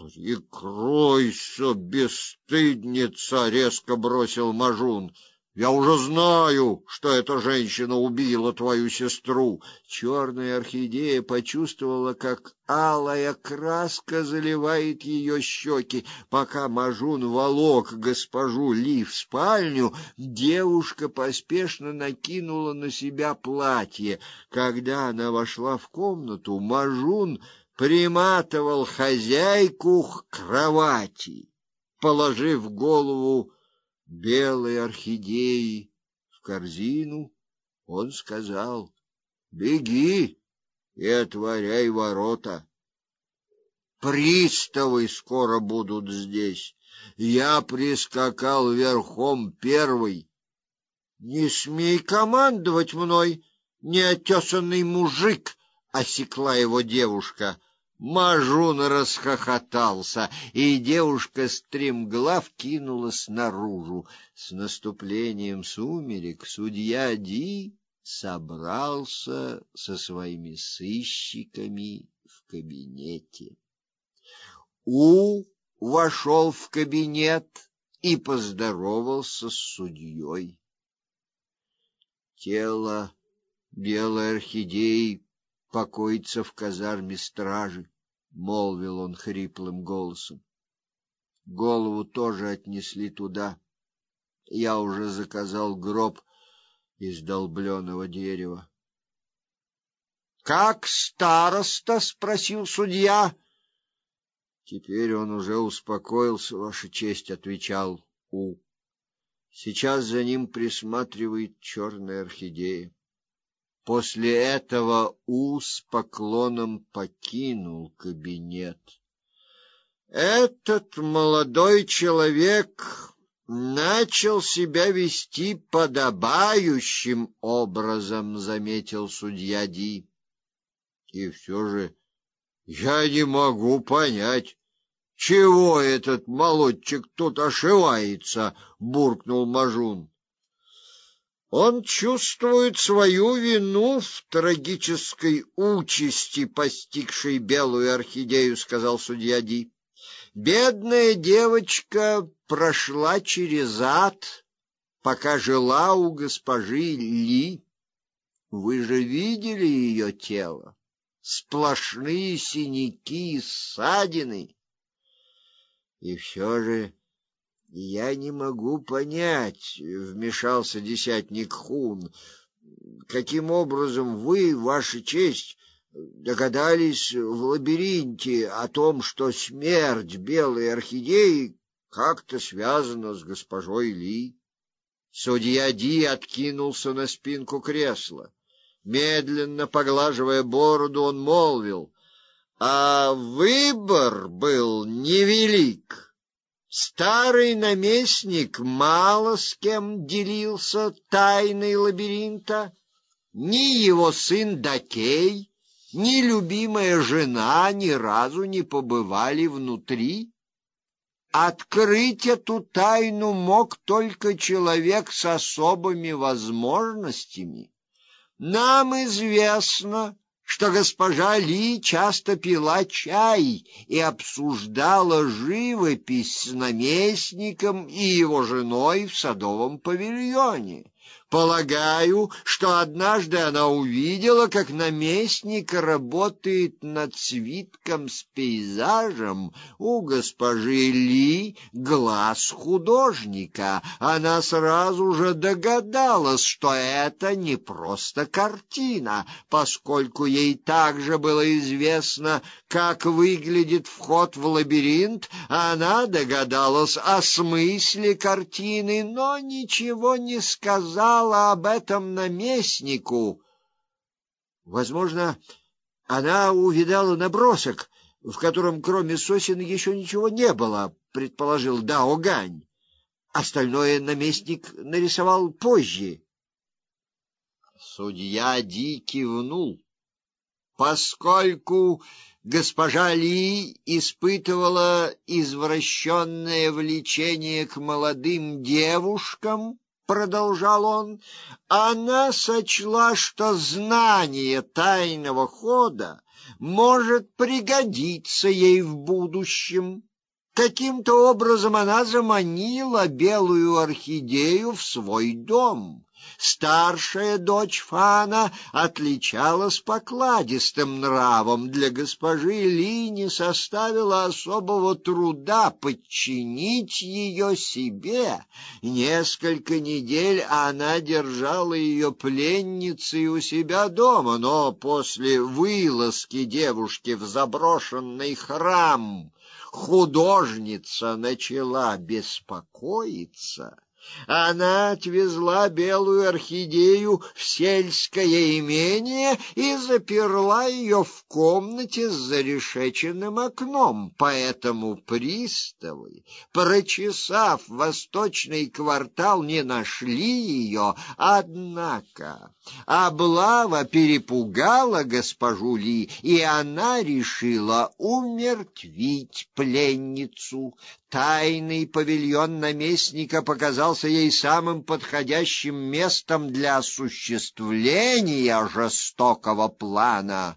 Прикройся, бесстыдница, резко бросил Мажун. Я уже знаю, что эта женщина убила твою сестру. Черная орхидея почувствовала, как алая краска заливает ее щеки. Пока Мажун волок госпожу Ли в спальню, девушка поспешно накинула на себя платье. Когда она вошла в комнату, Мажун приматывал хозяйку к кровати, положив голову белой орхидеи в корзину, он сказал: "Беги и отворяй ворота. Приставы скоро будут здесь. Я прискакал верхом первый. Не смей командовать мной, неотесанный мужик", осекла его девушка. Мажун расхохотался, и девушка стремглав кинулась наружу. С наступлением сумерек судья Ди собрался со своими сыщиками в кабинете. У вошел в кабинет и поздоровался с судьей. Тело белой орхидеи покоится в казарме стражи, молвил он хриплым голосом. Голову тоже отнесли туда. Я уже заказал гроб из долбленного дерева. Как староста спросил судья. Теперь он уже успокоился, ваша честь, отвечал У. Сейчас за ним присматривает черная орхидея. После этого У с поклоном покинул кабинет. Этот молодой человек начал себя вести подобающим образом, заметил судья Ди. И все же я не могу понять, чего этот молодчик тут ошивается, буркнул Мажун. Он чувствует свою вину в трагической участи, постигшей белую орхидею, сказал судья Ди. Бедная девочка прошла через ад, пока жила у госпожи Ли. Вы же видели ее тело? Сплошные синяки и ссадины. И все же я не могу понять, вмешался десятник Хун, каким образом вы, ваша честь, догадались в лабиринте о том, что смерть белой орхидеи как-то связана с госпожой Ли. Судья Ди откинулся на спинку кресла. Медленно поглаживая бороду, он молвил: "А выбор был невелик. Старый наместник мало с кем делился тайной лабиринта, ни его сын Дакей, ни любимая жена ни разу не побывали внутри. Открыть эту тайну мог только человек с особыми возможностями. Нам известно, что госпожа Ли часто пила чай и обсуждала живопись с наместником и его женой в садовом павильоне. Полагаю, что однажды она увидела, как наместник работает над свитком с пейзажем. У госпожи Ли глаз художника. Она сразу же догадалась, что это не просто картина, поскольку ей также было известно, как выглядит вход в лабиринт, она догадалась о смысле картины, но ничего не сказала сказала об этом наместнику. Возможно, она увидала набросок, в котором кроме сосен еще ничего не было, предположил Дао Гань. Остальное наместник нарисовал позже. Судья Ди кивнул. Поскольку госпожа Ли испытывала извращенное влечение к молодым девушкам, продолжал он, она сочла, что знание тайного хода может пригодиться ей в будущем. Каким-то образом она заманила белую орхидею в свой дом. Старшая дочь Фана отличалась покладистым нравом. Для госпожи Ли не составило особого труда подчинить ее себе. Несколько недель она держала ее пленницей у себя дома, но после вылазки девушки в заброшенный храм художница начала беспокоиться. Она отвезла белую орхидею в сельское имение и заперла ее в комнате с зарешеченным окном. Поэтому приставы, прочесав восточный квартал, не нашли ее. Однако облава перепугала госпожу Ли, и она решила умертвить пленницу. Тайный павильон наместника показался ей самым подходящим местом для осуществления жестокого плана.